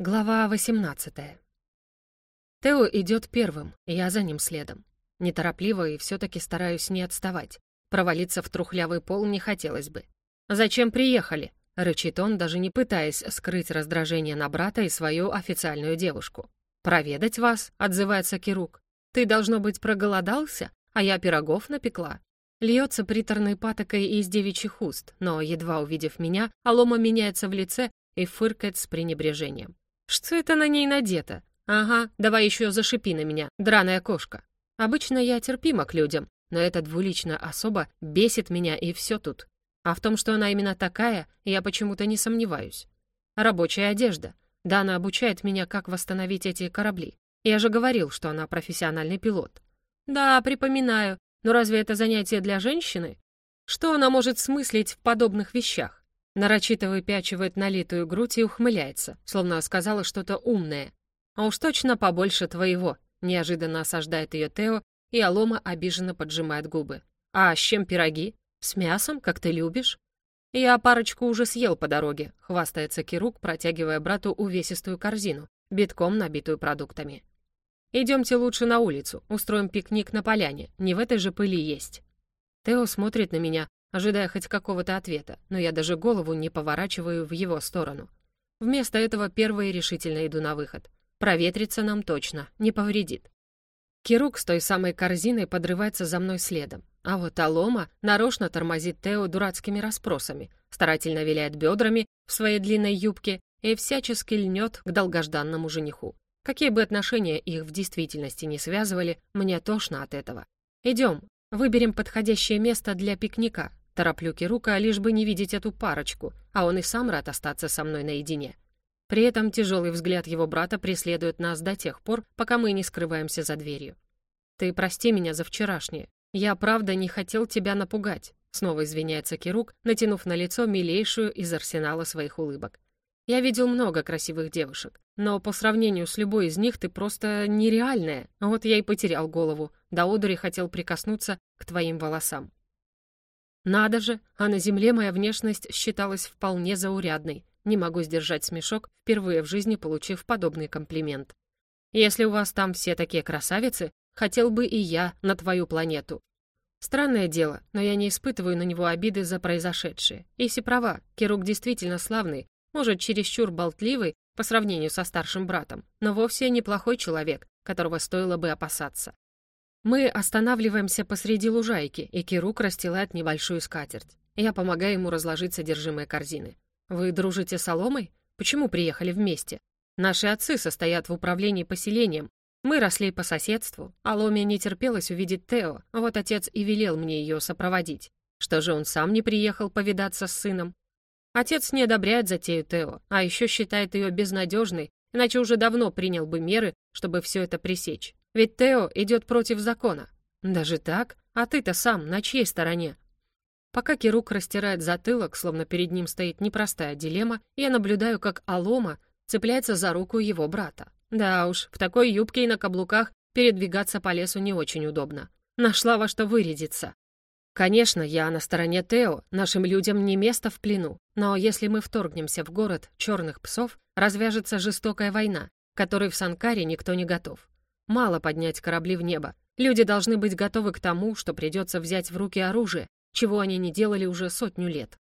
Глава 18 Тео идет первым, я за ним следом. Неторопливо и все-таки стараюсь не отставать. Провалиться в трухлявый пол не хотелось бы. «Зачем приехали?» — рычит он, даже не пытаясь скрыть раздражение на брата и свою официальную девушку. «Проведать вас?» — отзывается Кирук. «Ты, должно быть, проголодался, а я пирогов напекла». Льется приторной патокой из девичьих уст, но, едва увидев меня, Алома меняется в лице и фыркает с пренебрежением. Что это на ней надето? Ага, давай еще зашипи на меня, драная кошка. Обычно я терпима к людям, но эта двуличная особа бесит меня и все тут. А в том, что она именно такая, я почему-то не сомневаюсь. Рабочая одежда. Да, она обучает меня, как восстановить эти корабли. Я же говорил, что она профессиональный пилот. Да, припоминаю. Но разве это занятие для женщины? Что она может смыслить в подобных вещах? Нарочито выпячивает налитую грудь и ухмыляется, словно сказала что-то умное. «А уж точно побольше твоего», — неожиданно осаждает ее Тео, и Алома обиженно поджимает губы. «А с чем пироги? С мясом, как ты любишь?» «Я парочку уже съел по дороге», — хвастается Кирук, протягивая брату увесистую корзину, битком набитую продуктами. «Идемте лучше на улицу, устроим пикник на поляне, не в этой же пыли есть». Тео смотрит на меня, ожидая хоть какого-то ответа, но я даже голову не поворачиваю в его сторону. Вместо этого первой решительно иду на выход. Проветриться нам точно, не повредит. Кирук с той самой корзиной подрывается за мной следом. А вот Алома нарочно тормозит Тео дурацкими расспросами, старательно виляет бедрами в своей длинной юбке и всячески льнет к долгожданному жениху. Какие бы отношения их в действительности не связывали, мне тошно от этого. Идем, выберем подходящее место для пикника, Тороплю Кирука, лишь бы не видеть эту парочку, а он и сам рад остаться со мной наедине. При этом тяжелый взгляд его брата преследует нас до тех пор, пока мы не скрываемся за дверью. «Ты прости меня за вчерашнее. Я, правда, не хотел тебя напугать», снова извиняется Кирук, натянув на лицо милейшую из арсенала своих улыбок. «Я видел много красивых девушек, но по сравнению с любой из них ты просто нереальная. Вот я и потерял голову, до одури хотел прикоснуться к твоим волосам. Надо же, а на земле моя внешность считалась вполне заурядной. Не могу сдержать смешок, впервые в жизни получив подобный комплимент. Если у вас там все такие красавицы, хотел бы и я на твою планету. Странное дело, но я не испытываю на него обиды за произошедшее. Иси права, Кирук действительно славный, может, чересчур болтливый по сравнению со старшим братом, но вовсе неплохой человек, которого стоило бы опасаться. Мы останавливаемся посреди лужайки, и Кирук расстилает небольшую скатерть. Я помогаю ему разложить содержимое корзины. «Вы дружите с Соломой? Почему приехали вместе? Наши отцы состоят в управлении поселением. Мы росли по соседству. Аломе не терпелось увидеть Тео, вот отец и велел мне ее сопроводить. Что же он сам не приехал повидаться с сыном? Отец не одобряет затею Тео, а еще считает ее безнадежной, иначе уже давно принял бы меры, чтобы все это пресечь. Ведь Тео идет против закона. Даже так? А ты-то сам на чьей стороне? Пока Кирук растирает затылок, словно перед ним стоит непростая дилемма, я наблюдаю, как Алома цепляется за руку его брата. Да уж, в такой юбке и на каблуках передвигаться по лесу не очень удобно. Нашла во что вырядиться. Конечно, я на стороне Тео, нашим людям не место в плену. Но если мы вторгнемся в город черных псов, развяжется жестокая война, которой в Санкаре никто не готов. Мало поднять корабли в небо. Люди должны быть готовы к тому, что придется взять в руки оружие, чего они не делали уже сотню лет.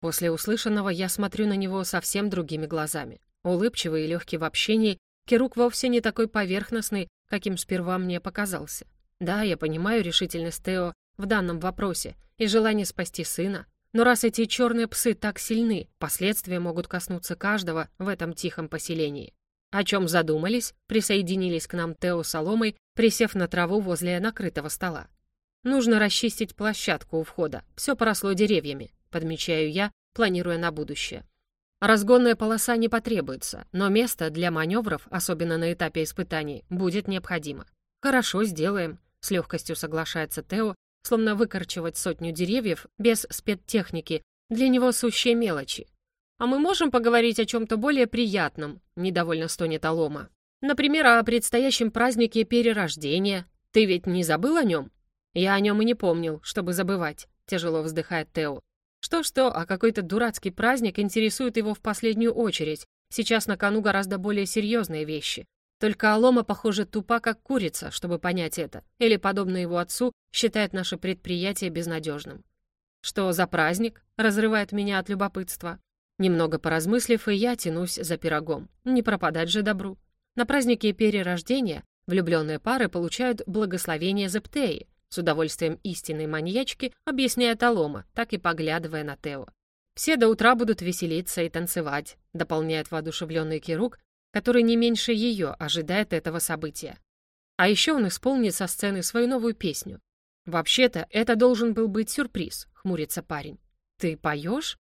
После услышанного я смотрю на него совсем другими глазами. Улыбчивый и легкий в общении, Кирук вовсе не такой поверхностный, каким сперва мне показался. Да, я понимаю решительность Тео в данном вопросе и желание спасти сына, но раз эти черные псы так сильны, последствия могут коснуться каждого в этом тихом поселении. О чем задумались, присоединились к нам Тео Соломой, присев на траву возле накрытого стола. Нужно расчистить площадку у входа, все поросло деревьями, подмечаю я, планируя на будущее. Разгонная полоса не потребуется, но место для маневров, особенно на этапе испытаний, будет необходимо. Хорошо, сделаем, с легкостью соглашается Тео, словно выкорчевать сотню деревьев без спецтехники, для него сущие мелочи, «А мы можем поговорить о чем-то более приятном?» — недовольно стонет Алома. «Например, о предстоящем празднике перерождения. Ты ведь не забыл о нем?» «Я о нем и не помнил, чтобы забывать», — тяжело вздыхает Тео. Что-что, а какой-то дурацкий праздник интересует его в последнюю очередь, Сейчас на кону гораздо более серьезные вещи. Только Алома, похоже, тупа, как курица, чтобы понять это, или, подобно его отцу, считает наше предприятие безнадежным. Что за праздник? Разрывает меня от любопытства. Немного поразмыслив, и я тянусь за пирогом. Не пропадать же добру. На празднике перерождения влюбленные пары получают благословение Зептеи, с удовольствием истинной маньячки объясняет Алома, так и поглядывая на Тео. Все до утра будут веселиться и танцевать, дополняет воодушевленный Кирук, который не меньше ее ожидает этого события. А еще он исполнит со сцены свою новую песню. «Вообще-то, это должен был быть сюрприз», — хмурится парень. «Ты поешь?»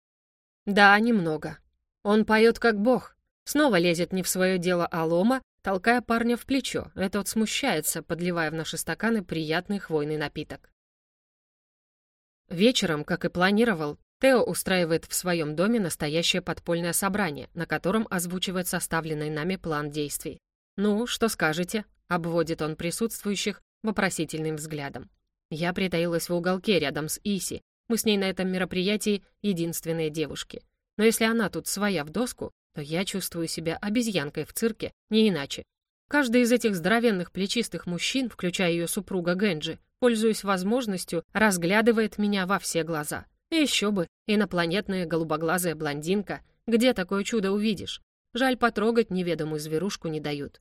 «Да, немного. Он поет как бог. Снова лезет не в свое дело Алома, толкая парня в плечо. Этот смущается, подливая в наши стаканы приятный хвойный напиток. Вечером, как и планировал, Тео устраивает в своем доме настоящее подпольное собрание, на котором озвучивает составленный нами план действий. «Ну, что скажете?» — обводит он присутствующих вопросительным взглядом. Я притаилась в уголке рядом с Иси. Мы с ней на этом мероприятии единственные девушки. Но если она тут своя в доску, то я чувствую себя обезьянкой в цирке, не иначе. Каждый из этих здоровенных плечистых мужчин, включая ее супруга Генджи, пользуясь возможностью, разглядывает меня во все глаза. И еще бы, инопланетная голубоглазая блондинка, где такое чудо увидишь? Жаль, потрогать неведомую зверушку не дают.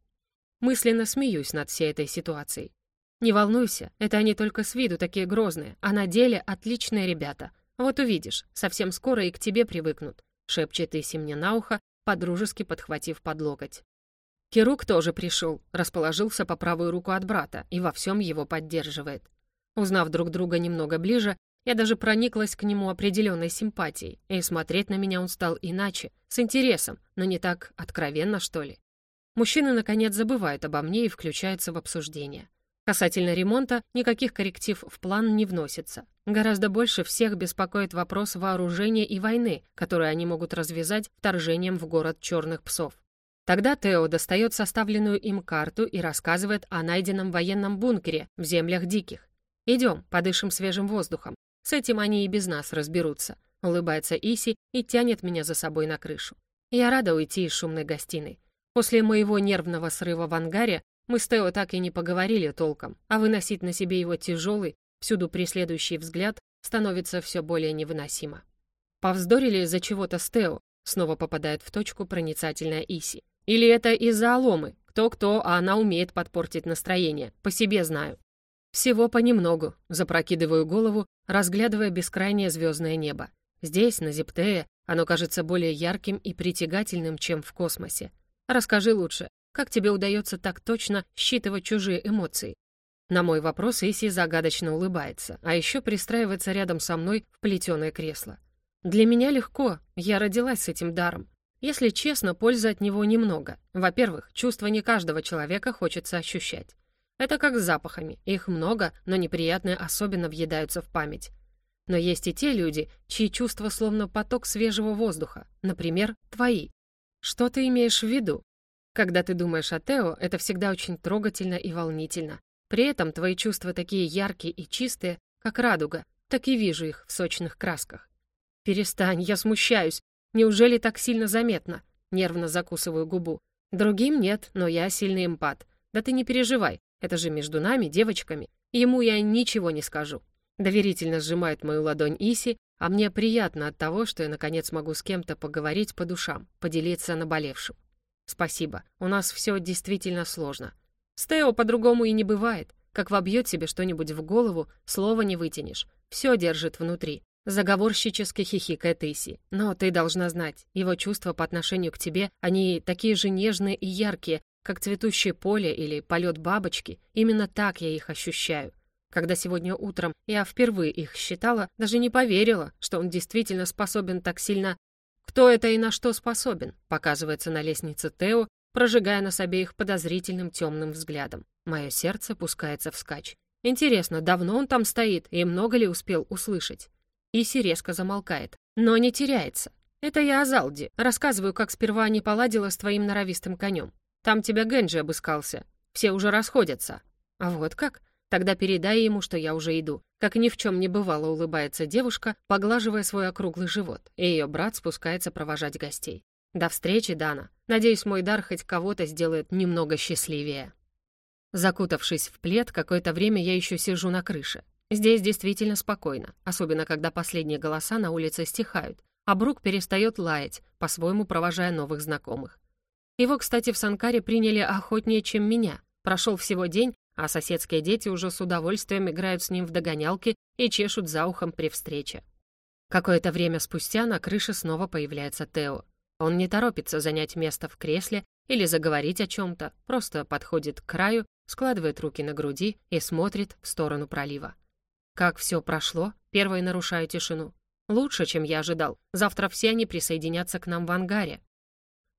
Мысленно смеюсь над всей этой ситуацией. Не волнуйся, это они только с виду такие грозные, а на деле отличные ребята. Вот увидишь, совсем скоро и к тебе привыкнут. Шепчет Иси мне на ухо, подружески подхватив под локоть. Кирук тоже пришел, расположился по правую руку от брата и во всем его поддерживает. Узнав друг друга немного ближе, я даже прониклась к нему определенной симпатией, и смотреть на меня он стал иначе, с интересом, но не так откровенно, что ли. Мужчины, наконец, забывают обо мне и включаются в обсуждение. Касательно ремонта, никаких корректив в план не вносится. Гораздо больше всех беспокоит вопрос вооружения и войны, которые они могут развязать вторжением в город черных псов. Тогда Тео достает составленную им карту и рассказывает о найденном военном бункере в землях диких. «Идем, подышим свежим воздухом. С этим они и без нас разберутся», — улыбается Иси и тянет меня за собой на крышу. Я рада уйти из шумной гостиной. После моего нервного срыва в ангаре мы с Тео так и не поговорили толком, а выносить на себе его тяжелый, всюду преследующий взгляд становится все более невыносимо. Повздорили из-за чего-то с Тео, снова попадает в точку проницательная Иси. Или это из-за Аломы? Кто-кто, а она умеет подпортить настроение, по себе знаю. Всего понемногу, запрокидываю голову, разглядывая бескрайнее звездное небо. Здесь, на Зептее, оно кажется более ярким и притягательным, чем в космосе. Расскажи лучше, как тебе удается так точно считывать чужие эмоции? На мой вопрос Иси загадочно улыбается, а еще пристраивается рядом со мной в плетеное кресло. Для меня легко, я родилась с этим даром. Если честно, пользы от него немного. Во-первых, чувства не каждого человека хочется ощущать. Это как с запахами. Их много, но неприятные особенно въедаются в память. Но есть и те люди, чьи чувства словно поток свежего воздуха. Например, твои. Что ты имеешь в виду? Когда ты думаешь о Тео, это всегда очень трогательно и волнительно. При этом твои чувства такие яркие и чистые, как радуга, так и вижу их в сочных красках. «Перестань, я смущаюсь. Неужели так сильно заметно?» Нервно закусываю губу. Другим нет, но я сильный эмпат. Да ты не переживай, это же между нами, девочками. Ему я ничего не скажу. Доверительно сжимает мою ладонь Иси, а мне приятно от того, что я наконец могу с кем-то поговорить по душам, поделиться наболевшим. «Спасибо, у нас все действительно сложно. С Тео по-другому и не бывает. Как вобьет себе что-нибудь в голову, слова не вытянешь. Все держит внутри. Заговорщически хихикает Иси. Но ты должна знать, его чувства по отношению к тебе, они такие же нежные и яркие, как цветущее поле или полет бабочки. Именно так я их ощущаю. Когда сегодня утром я впервые их считала, даже не поверила, что он действительно способен так сильно кто это и на что способен, показывается на лестнице Тео, прожигая нас обеих подозрительным темным взглядом. Мое сердце пускается вскачь. Интересно, давно он там стоит и много ли успел услышать? Иси резко замолкает, но не теряется. Это я о Залде. Рассказываю, как сперва не поладила с твоим норовистым конем. Там тебя Генджи обыскался. Все уже расходятся. А вот как? Тогда передай ему, что я уже иду. Как ни в чем не бывало, улыбается девушка, поглаживая свой округлый живот, и ее брат спускается провожать гостей. До встречи, Дана. Надеюсь, мой дар хоть кого-то сделает немного счастливее. Закутавшись в плед, какое-то время я еще сижу на крыше. Здесь действительно спокойно, особенно когда последние голоса на улице стихают, а Брук перестает лаять, по-своему провожая новых знакомых. Его, кстати, в Санкаре приняли охотнее, чем меня. Прошел всего день, а соседские дети уже с удовольствием играют с ним в догонялки и чешут за ухом при встрече. Какое-то время спустя на крыше снова появляется Тео. Он не торопится занять место в кресле или заговорить о чем-то, просто подходит к краю, складывает руки на груди и смотрит в сторону пролива. Как все прошло, первой нарушаю тишину. Лучше, чем я ожидал. Завтра все они присоединятся к нам в ангаре.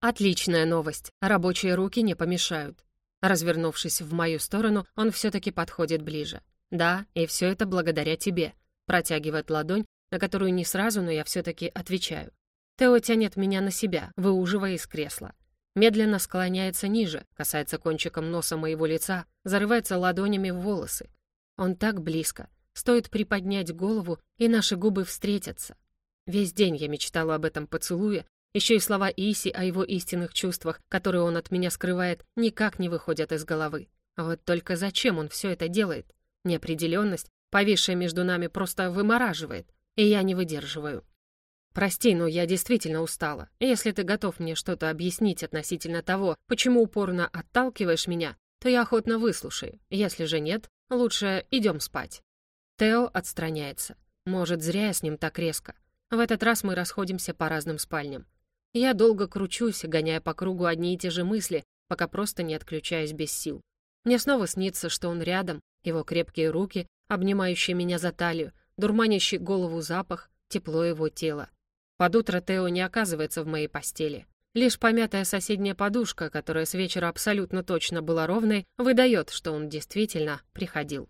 Отличная новость. Рабочие руки не помешают. Развернувшись в мою сторону, он все-таки подходит ближе. «Да, и все это благодаря тебе», протягивает ладонь, на которую не сразу, но я все-таки отвечаю. Тео тянет меня на себя, выуживая из кресла. Медленно склоняется ниже, касается кончиком носа моего лица, зарывается ладонями в волосы. Он так близко. Стоит приподнять голову, и наши губы встретятся. Весь день я мечтала об этом поцелуе, еще и слова Иси о его истинных чувствах, которые он от меня скрывает, никак не выходят из головы. А вот только зачем он все это делает? Неопределенность, повисшая между нами, просто вымораживает, и я не выдерживаю. «Прости, но я действительно устала. Если ты готов мне что-то объяснить относительно того, почему упорно отталкиваешь меня, то я охотно выслушаю. Если же нет, лучше идем спать». Тео отстраняется. Может, зря я с ним так резко. В этот раз мы расходимся по разным спальням. Я долго кручусь, гоняя по кругу одни и те же мысли, пока просто не отключаюсь без сил. Мне снова снится, что он рядом, его крепкие руки, обнимающие меня за талию, дурманящий голову запах, тепло его тела. Под утро Тео не оказывается в моей постели. Лишь помятая соседняя подушка, которая с вечера абсолютно точно была ровной, выдает, что он действительно приходил.